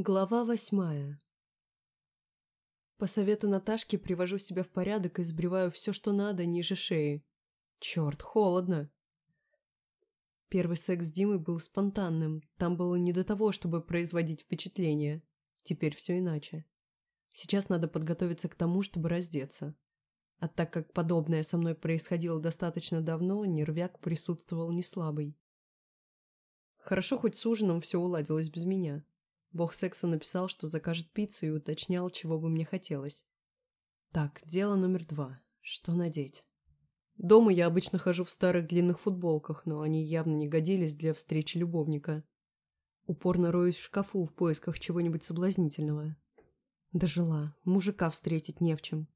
Глава восьмая По совету Наташки привожу себя в порядок и сбриваю все, что надо, ниже шеи. Черт, холодно. Первый секс с Димой был спонтанным. Там было не до того, чтобы производить впечатление. Теперь все иначе. Сейчас надо подготовиться к тому, чтобы раздеться. А так как подобное со мной происходило достаточно давно, нервяк присутствовал не слабый. Хорошо, хоть с ужином все уладилось без меня. Бог секса написал, что закажет пиццу и уточнял, чего бы мне хотелось. Так, дело номер два. Что надеть? Дома я обычно хожу в старых длинных футболках, но они явно не годились для встречи любовника. Упорно роюсь в шкафу в поисках чего-нибудь соблазнительного. Дожила. Мужика встретить не в чем.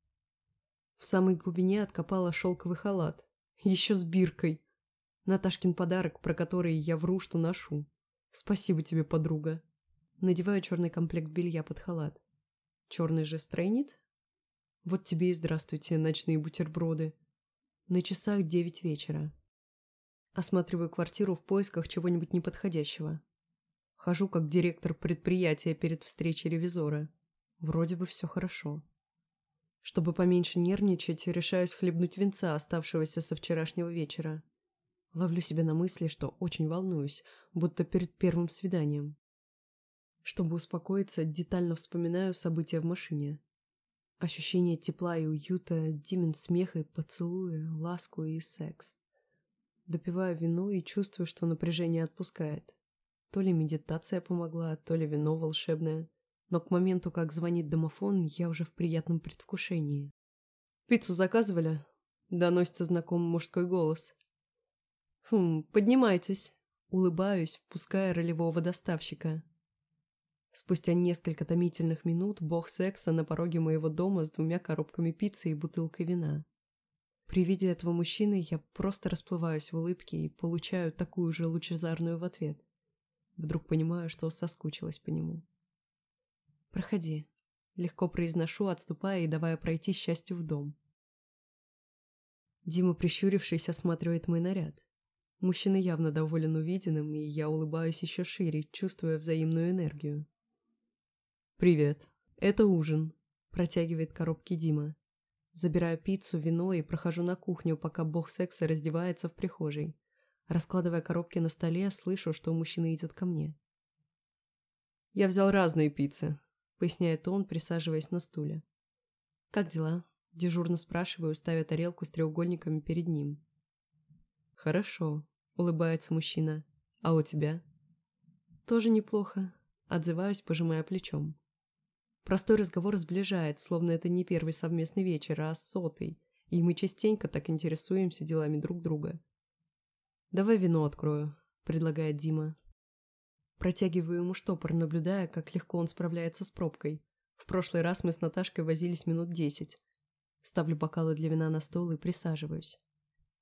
В самой глубине откопала шелковый халат. Еще с биркой. Наташкин подарок, про который я вру, что ношу. Спасибо тебе, подруга. Надеваю черный комплект белья под халат. Черный же стройнит? Вот тебе и здравствуйте, ночные бутерброды. На часах девять вечера. Осматриваю квартиру в поисках чего-нибудь неподходящего. Хожу как директор предприятия перед встречей ревизора. Вроде бы все хорошо. Чтобы поменьше нервничать, решаюсь хлебнуть венца, оставшегося со вчерашнего вечера. Ловлю себя на мысли, что очень волнуюсь, будто перед первым свиданием. Чтобы успокоиться, детально вспоминаю события в машине. Ощущение тепла и уюта, Димин смех и поцелуи, ласку и секс. Допиваю вино и чувствую, что напряжение отпускает. То ли медитация помогла, то ли вино волшебное. Но к моменту, как звонит домофон, я уже в приятном предвкушении. «Пиццу заказывали?» — доносится знакомый мужской голос. «Хм, поднимайтесь». Улыбаюсь, впуская ролевого доставщика. Спустя несколько томительных минут бог секса на пороге моего дома с двумя коробками пиццы и бутылкой вина. При виде этого мужчины я просто расплываюсь в улыбке и получаю такую же лучезарную в ответ. Вдруг понимаю, что соскучилась по нему. «Проходи», — легко произношу, отступая и давая пройти счастью в дом. Дима, прищурившись, осматривает мой наряд. Мужчина явно доволен увиденным, и я улыбаюсь еще шире, чувствуя взаимную энергию. «Привет. Это ужин», – протягивает коробки Дима. Забираю пиццу, вино и прохожу на кухню, пока бог секса раздевается в прихожей. Раскладывая коробки на столе, слышу, что мужчина идет ко мне. «Я взял разные пиццы», – поясняет он, присаживаясь на стуле. «Как дела?» – дежурно спрашиваю, ставя тарелку с треугольниками перед ним. «Хорошо», — улыбается мужчина. «А у тебя?» «Тоже неплохо», — отзываюсь, пожимая плечом. Простой разговор сближает, словно это не первый совместный вечер, а сотый, и мы частенько так интересуемся делами друг друга. «Давай вино открою», — предлагает Дима. Протягиваю ему штопор, наблюдая, как легко он справляется с пробкой. В прошлый раз мы с Наташкой возились минут десять. Ставлю бокалы для вина на стол и присаживаюсь.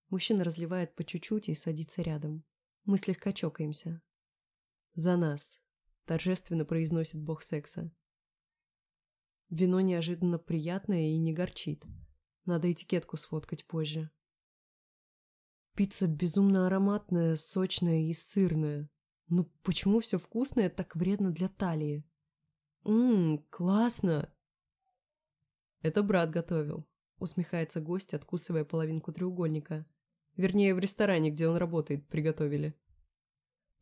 Мужчина разливает по чуть-чуть и садится рядом. Мы слегка чокаемся. «За нас!» – торжественно произносит бог секса. Вино неожиданно приятное и не горчит. Надо этикетку сфоткать позже. Пицца безумно ароматная, сочная и сырная. Ну почему все вкусное так вредно для талии? Ммм, классно! Это брат готовил, усмехается гость, откусывая половинку треугольника. Вернее, в ресторане, где он работает, приготовили.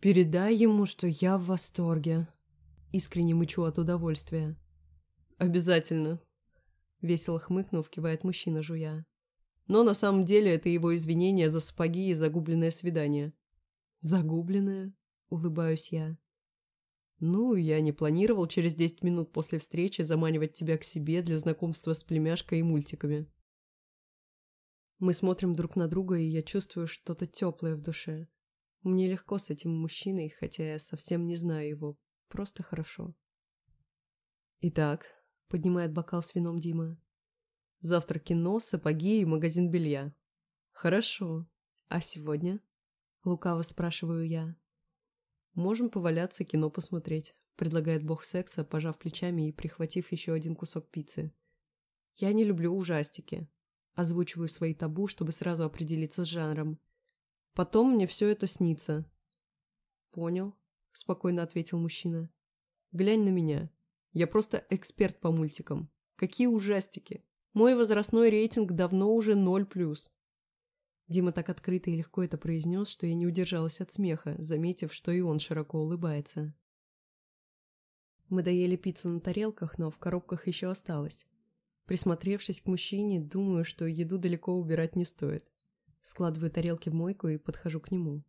«Передай ему, что я в восторге». Искренне мычу от удовольствия. «Обязательно», — весело хмыкнув, кивает мужчина, жуя. Но на самом деле это его извинение за сапоги и загубленное свидание. «Загубленное?» — улыбаюсь я. «Ну, я не планировал через десять минут после встречи заманивать тебя к себе для знакомства с племяшкой и мультиками». Мы смотрим друг на друга, и я чувствую что-то теплое в душе. Мне легко с этим мужчиной, хотя я совсем не знаю его. Просто хорошо. Итак, поднимает бокал с вином Дима. Завтра кино, сапоги и магазин белья. Хорошо. А сегодня? Лукаво спрашиваю я. Можем поваляться, кино посмотреть, предлагает бог секса, пожав плечами и прихватив еще один кусок пиццы. Я не люблю ужастики. Озвучиваю свои табу, чтобы сразу определиться с жанром. Потом мне все это снится. Понял, спокойно ответил мужчина. Глянь на меня. Я просто эксперт по мультикам. Какие ужастики. Мой возрастной рейтинг давно уже ноль плюс. Дима так открыто и легко это произнес, что я не удержалась от смеха, заметив, что и он широко улыбается. Мы доели пиццу на тарелках, но в коробках еще осталось. Присмотревшись к мужчине, думаю, что еду далеко убирать не стоит. Складываю тарелки в мойку и подхожу к нему.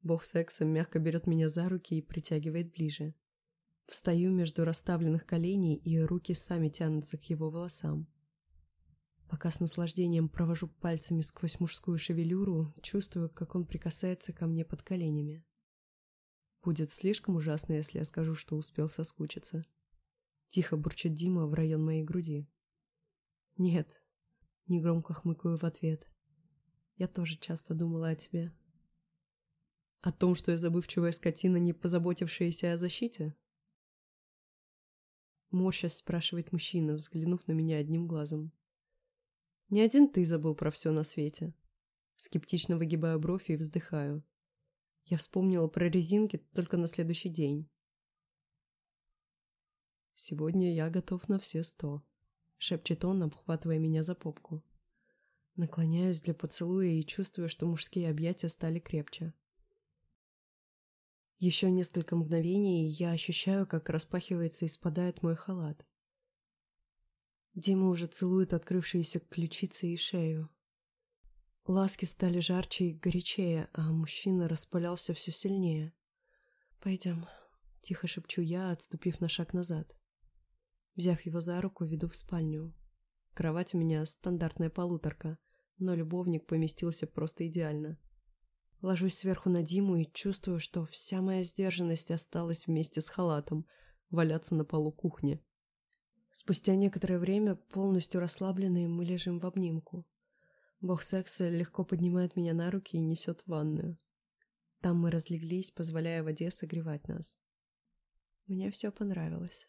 Бог секса мягко берет меня за руки и притягивает ближе. Встаю между расставленных коленей, и руки сами тянутся к его волосам. Пока с наслаждением провожу пальцами сквозь мужскую шевелюру, чувствую, как он прикасается ко мне под коленями. Будет слишком ужасно, если я скажу, что успел соскучиться. Тихо бурчит Дима в район моей груди. Нет, негромко хмыкаю в ответ. Я тоже часто думала о тебе. О том, что я забывчивая скотина, не позаботившаяся о защите? Морщась спрашивает мужчина, взглянув на меня одним глазом. Не один ты забыл про все на свете. Скептично выгибаю бровь и вздыхаю. Я вспомнила про резинки только на следующий день. «Сегодня я готов на все сто», — шепчет он, обхватывая меня за попку. Наклоняюсь для поцелуя и чувствую, что мужские объятия стали крепче. Еще несколько мгновений, и я ощущаю, как распахивается и спадает мой халат. Дима уже целует открывшиеся ключицы и шею. Ласки стали жарче и горячее, а мужчина распалялся все сильнее. «Пойдем», — тихо шепчу я, отступив на шаг назад. Взяв его за руку, веду в спальню. Кровать у меня стандартная полуторка, но любовник поместился просто идеально. Ложусь сверху на Диму и чувствую, что вся моя сдержанность осталась вместе с халатом, валяться на полу кухни. Спустя некоторое время, полностью расслабленные, мы лежим в обнимку. Бог секса легко поднимает меня на руки и несет в ванную. Там мы разлеглись, позволяя воде согревать нас. Мне все понравилось.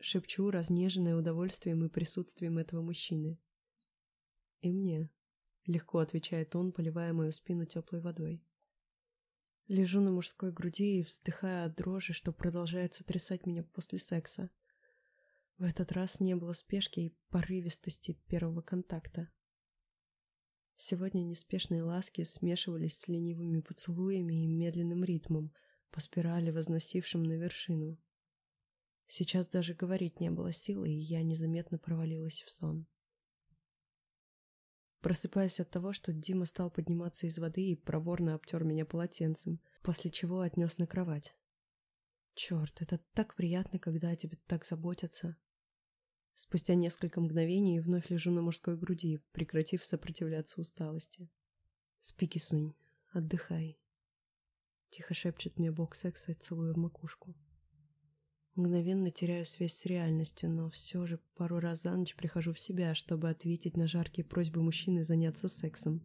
Шепчу, разнеженное удовольствием и присутствием этого мужчины. И мне. Легко отвечает он, поливая мою спину теплой водой. Лежу на мужской груди и вздыхая от дрожи, что продолжает сотрясать меня после секса. В этот раз не было спешки и порывистости первого контакта. Сегодня неспешные ласки смешивались с ленивыми поцелуями и медленным ритмом, по спирали возносившим на вершину. Сейчас даже говорить не было силы, и я незаметно провалилась в сон. Просыпаясь от того, что Дима стал подниматься из воды и проворно обтер меня полотенцем, после чего отнес на кровать. Черт, это так приятно, когда о тебе так заботятся. Спустя несколько мгновений вновь лежу на мужской груди, прекратив сопротивляться усталости. «Спи, кисунь, отдыхай», — тихо шепчет мне бог секса, целуя в макушку. Мгновенно теряю связь с реальностью, но все же пару раз за ночь прихожу в себя, чтобы ответить на жаркие просьбы мужчины заняться сексом.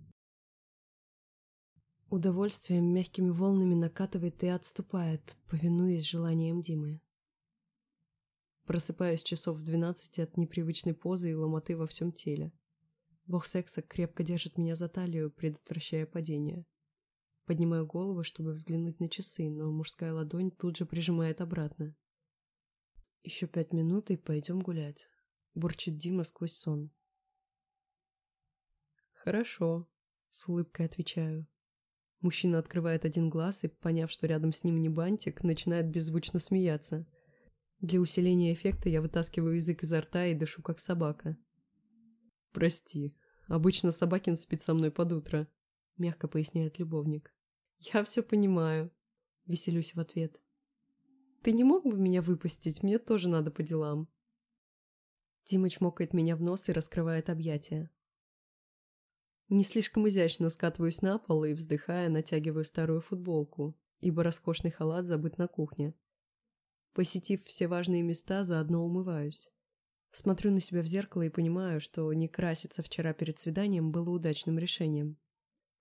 Удовольствие мягкими волнами накатывает и отступает, повинуясь желаниям Димы. Просыпаюсь часов в двенадцати от непривычной позы и ломоты во всем теле. Бог секса крепко держит меня за талию, предотвращая падение. Поднимаю голову, чтобы взглянуть на часы, но мужская ладонь тут же прижимает обратно. Еще пять минут и пойдем гулять. Бурчит Дима сквозь сон. Хорошо, с улыбкой отвечаю. Мужчина открывает один глаз и, поняв, что рядом с ним не бантик, начинает беззвучно смеяться. Для усиления эффекта я вытаскиваю язык изо рта и дышу, как собака. «Прости, обычно Собакин спит со мной под утро», — мягко поясняет любовник. «Я все понимаю», — веселюсь в ответ. «Ты не мог бы меня выпустить? Мне тоже надо по делам». Димыч мокает меня в нос и раскрывает объятия. Не слишком изящно скатываюсь на пол и, вздыхая, натягиваю старую футболку, ибо роскошный халат забыт на кухне. Посетив все важные места, заодно умываюсь. Смотрю на себя в зеркало и понимаю, что не краситься вчера перед свиданием было удачным решением.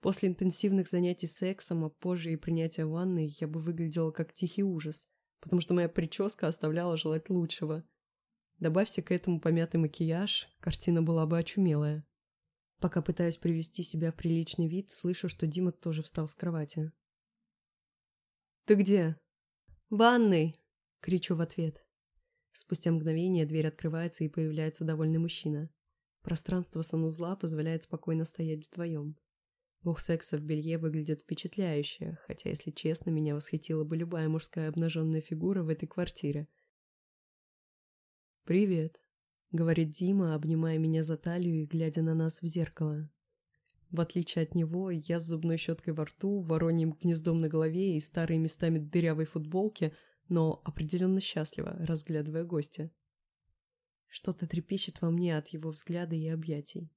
После интенсивных занятий сексом, а позже и принятия ванны, я бы выглядела как тихий ужас, потому что моя прическа оставляла желать лучшего. Добавься к этому помятый макияж, картина была бы очумелая. Пока пытаюсь привести себя в приличный вид, слышу, что Дима тоже встал с кровати. «Ты где?» «В ванной!» Кричу в ответ. Спустя мгновение дверь открывается и появляется довольный мужчина. Пространство санузла позволяет спокойно стоять вдвоем. Бог секса в белье выглядит впечатляюще, хотя, если честно, меня восхитила бы любая мужская обнаженная фигура в этой квартире. «Привет», — говорит Дима, обнимая меня за талию и глядя на нас в зеркало. В отличие от него, я с зубной щеткой во рту, вороньим гнездом на голове и старой местами дырявой футболке, но определенно счастлива, разглядывая гостя. Что-то трепещет во мне от его взгляда и объятий.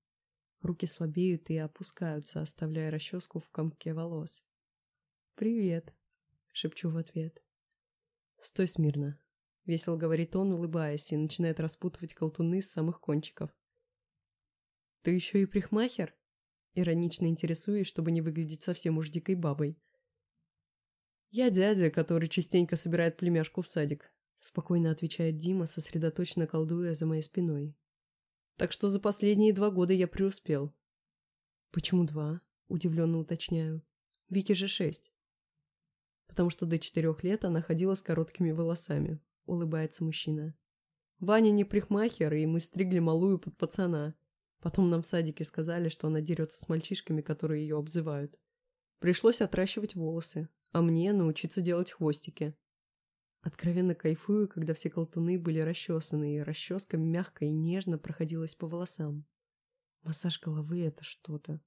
Руки слабеют и опускаются, оставляя расческу в комке волос. «Привет», — шепчу в ответ. «Стой смирно», — весело говорит он, улыбаясь, и начинает распутывать колтуны с самых кончиков. «Ты еще и прихмахер?» Иронично интересуюсь, чтобы не выглядеть совсем уж дикой бабой. «Я дядя, который частенько собирает племяшку в садик», — спокойно отвечает Дима, сосредоточенно колдуя за моей спиной. «Так что за последние два года я преуспел». «Почему два?» — удивленно уточняю. «Вике же шесть». «Потому что до четырех лет она ходила с короткими волосами», — улыбается мужчина. «Ваня не прихмахер, и мы стригли малую под пацана. Потом нам в садике сказали, что она дерется с мальчишками, которые ее обзывают. Пришлось отращивать волосы, а мне научиться делать хвостики. Откровенно кайфую, когда все колтуны были расчесаны, и расческа мягко и нежно проходилась по волосам. Массаж головы — это что-то.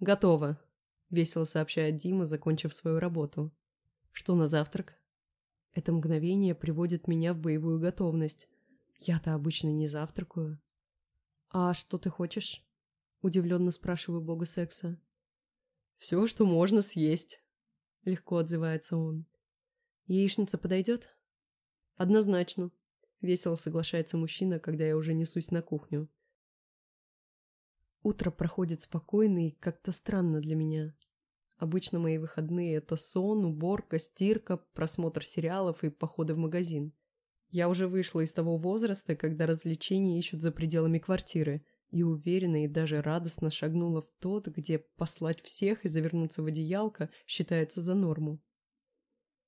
«Готово», — весело сообщает Дима, закончив свою работу. «Что на завтрак?» Это мгновение приводит меня в боевую готовность. Я-то обычно не завтракаю. «А что ты хочешь?» — удивленно спрашиваю бога секса. «Все, что можно съесть», — легко отзывается он. «Яичница подойдет?» «Однозначно», — весело соглашается мужчина, когда я уже несусь на кухню. Утро проходит спокойно и как-то странно для меня. Обычно мои выходные — это сон, уборка, стирка, просмотр сериалов и походы в магазин. Я уже вышла из того возраста, когда развлечения ищут за пределами квартиры, и уверенно и даже радостно шагнула в тот, где послать всех и завернуться в одеялко считается за норму.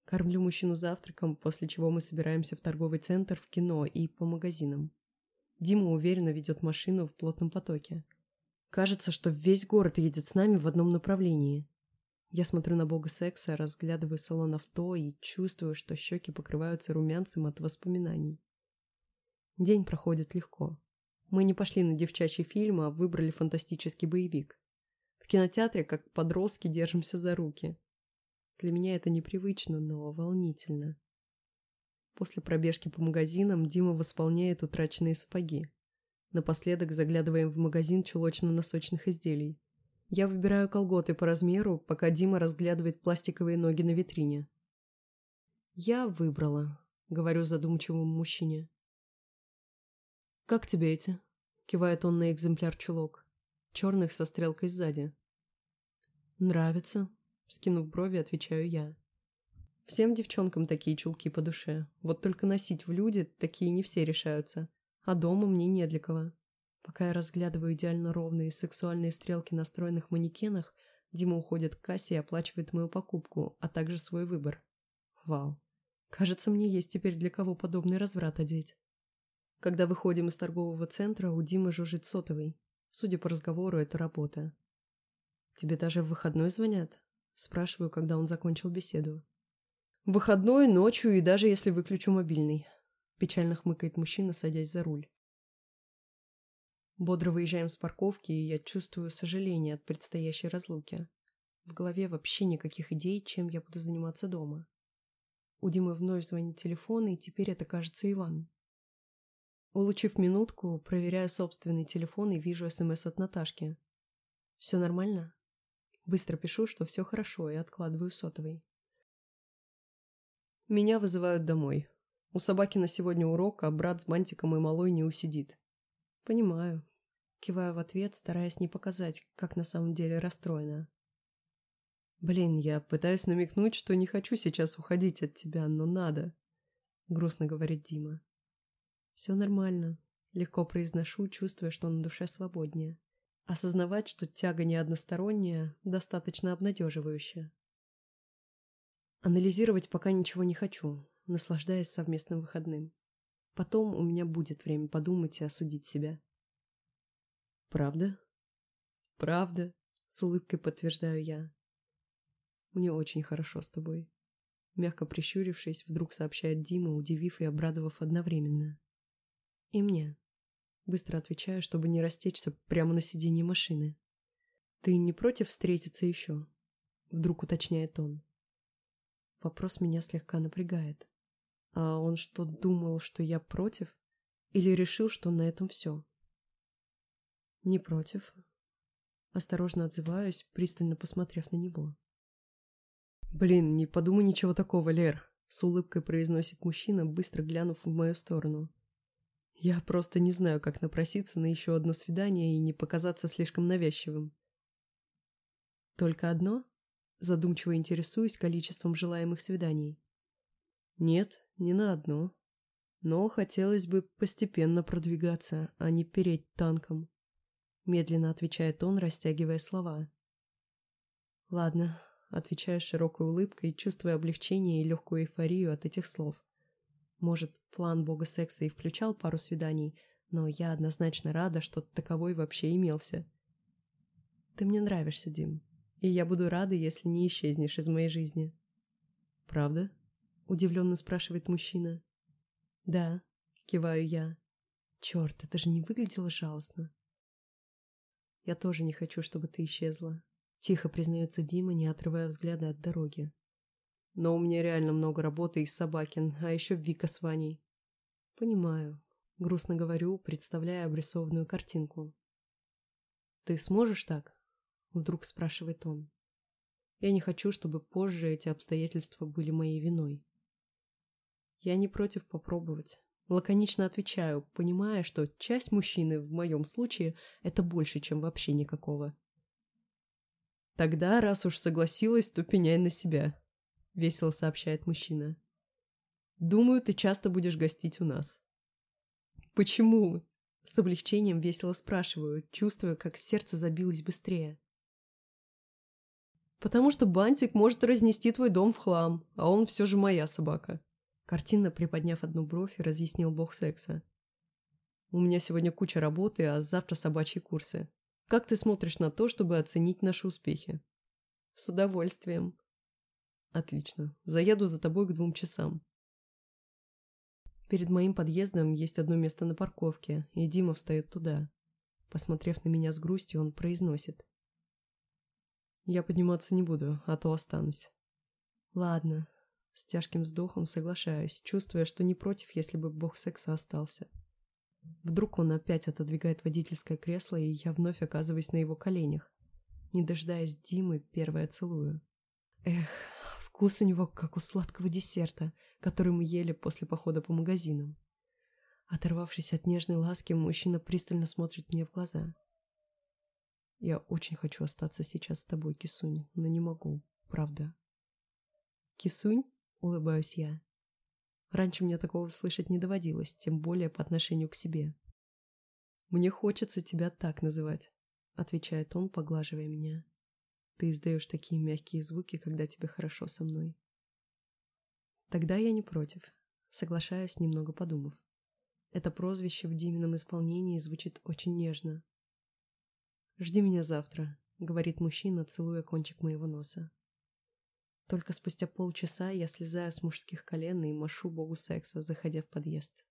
Кормлю мужчину завтраком, после чего мы собираемся в торговый центр, в кино и по магазинам. Дима уверенно ведет машину в плотном потоке. Кажется, что весь город едет с нами в одном направлении. Я смотрю на бога секса, разглядываю салон авто и чувствую, что щеки покрываются румянцем от воспоминаний. День проходит легко. Мы не пошли на девчачий фильм, а выбрали фантастический боевик. В кинотеатре, как подростки, держимся за руки. Для меня это непривычно, но волнительно. После пробежки по магазинам Дима восполняет утраченные сапоги. Напоследок заглядываем в магазин чулочно-носочных изделий. Я выбираю колготы по размеру, пока Дима разглядывает пластиковые ноги на витрине. «Я выбрала», — говорю задумчивому мужчине. «Как тебе эти?» — кивает он на экземпляр чулок. Черных со стрелкой сзади. «Нравится», — скинув брови, отвечаю я. Всем девчонкам такие чулки по душе. Вот только носить в люди такие не все решаются. А дома мне не для кого. Пока я разглядываю идеально ровные сексуальные стрелки на стройных манекенах, Дима уходит к кассе и оплачивает мою покупку, а также свой выбор. Вау. Кажется, мне есть теперь для кого подобный разврат одеть. Когда выходим из торгового центра, у Димы жужжит сотовый. Судя по разговору, это работа. «Тебе даже в выходной звонят?» Спрашиваю, когда он закончил беседу. «В выходной, ночью и даже если выключу мобильный», печально хмыкает мужчина, садясь за руль. Бодро выезжаем с парковки, и я чувствую сожаление от предстоящей разлуки. В голове вообще никаких идей, чем я буду заниматься дома. У Димы вновь звонит телефон, и теперь это, кажется, Иван. Улучив минутку, проверяю собственный телефон и вижу СМС от Наташки. «Все нормально?» Быстро пишу, что все хорошо, и откладываю сотовый. Меня вызывают домой. У собаки на сегодня урок, а брат с бантиком и малой не усидит. «Понимаю». Киваю в ответ, стараясь не показать, как на самом деле расстроена. «Блин, я пытаюсь намекнуть, что не хочу сейчас уходить от тебя, но надо», — грустно говорит Дима. «Все нормально», — легко произношу, чувствуя, что на душе свободнее. Осознавать, что тяга не односторонняя, достаточно обнадеживающе. Анализировать пока ничего не хочу. наслаждаясь совместным выходным. Потом у меня будет время подумать и осудить себя. Правда? Правда, с улыбкой подтверждаю я. Мне очень хорошо с тобой. Мягко прищурившись, вдруг сообщает Дима, удивив и обрадовав одновременно. И мне. Быстро отвечаю, чтобы не растечься прямо на сиденье машины. «Ты не против встретиться еще?» Вдруг уточняет он. Вопрос меня слегка напрягает. А он что, думал, что я против? Или решил, что на этом все? Не против. Осторожно отзываюсь, пристально посмотрев на него. «Блин, не подумай ничего такого, Лер», — с улыбкой произносит мужчина, быстро глянув в мою сторону. «Я просто не знаю, как напроситься на еще одно свидание и не показаться слишком навязчивым». «Только одно?» Задумчиво интересуюсь количеством желаемых свиданий. «Нет, не на одно. Но хотелось бы постепенно продвигаться, а не переть танком», — медленно отвечает он, растягивая слова. «Ладно, отвечаю широкой улыбкой, чувствуя облегчение и легкую эйфорию от этих слов. Может, план бога секса и включал пару свиданий, но я однозначно рада, что таковой вообще имелся. Ты мне нравишься, Дим, и я буду рада, если не исчезнешь из моей жизни. Правда? Удивленно спрашивает мужчина. Да, киваю я. Черт, это же не выглядело жалостно. Я тоже не хочу, чтобы ты исчезла. Тихо признается Дима, не отрывая взгляда от дороги. Но у меня реально много работы из Собакин, а еще Вика с Ваней. Понимаю. Грустно говорю, представляя обрисованную картинку. Ты сможешь так? Вдруг спрашивает он. Я не хочу, чтобы позже эти обстоятельства были моей виной. Я не против попробовать. Лаконично отвечаю, понимая, что часть мужчины в моем случае это больше, чем вообще никакого. «Тогда, раз уж согласилась, то пеняй на себя», — весело сообщает мужчина. «Думаю, ты часто будешь гостить у нас». «Почему?» — с облегчением весело спрашиваю, чувствуя, как сердце забилось быстрее. «Потому что бантик может разнести твой дом в хлам, а он все же моя собака», картинно приподняв одну бровь, разъяснил бог секса. «У меня сегодня куча работы, а завтра собачьи курсы. Как ты смотришь на то, чтобы оценить наши успехи? С удовольствием. Отлично. Заеду за тобой к двум часам. Перед моим подъездом есть одно место на парковке, и Дима встает туда. Посмотрев на меня с грустью, он произносит. Я подниматься не буду, а то останусь. Ладно. С тяжким вздохом соглашаюсь, чувствуя, что не против, если бы бог секса остался. Вдруг он опять отодвигает водительское кресло, и я вновь оказываюсь на его коленях. Не дожидаясь Димы, первое целую. Эх, вкус у него как у сладкого десерта, который мы ели после похода по магазинам. Оторвавшись от нежной ласки, мужчина пристально смотрит мне в глаза. «Я очень хочу остаться сейчас с тобой, Кисунь, но не могу, правда». «Кисунь?» — улыбаюсь я. Раньше мне такого слышать не доводилось, тем более по отношению к себе. «Мне хочется тебя так называть», — отвечает он, поглаживая меня. «Ты издаешь такие мягкие звуки, когда тебе хорошо со мной». Тогда я не против, соглашаюсь, немного подумав. Это прозвище в Димином исполнении звучит очень нежно. «Жди меня завтра», — говорит мужчина, целуя кончик моего носа. Только спустя полчаса я слезаю с мужских колен и машу богу секса, заходя в подъезд.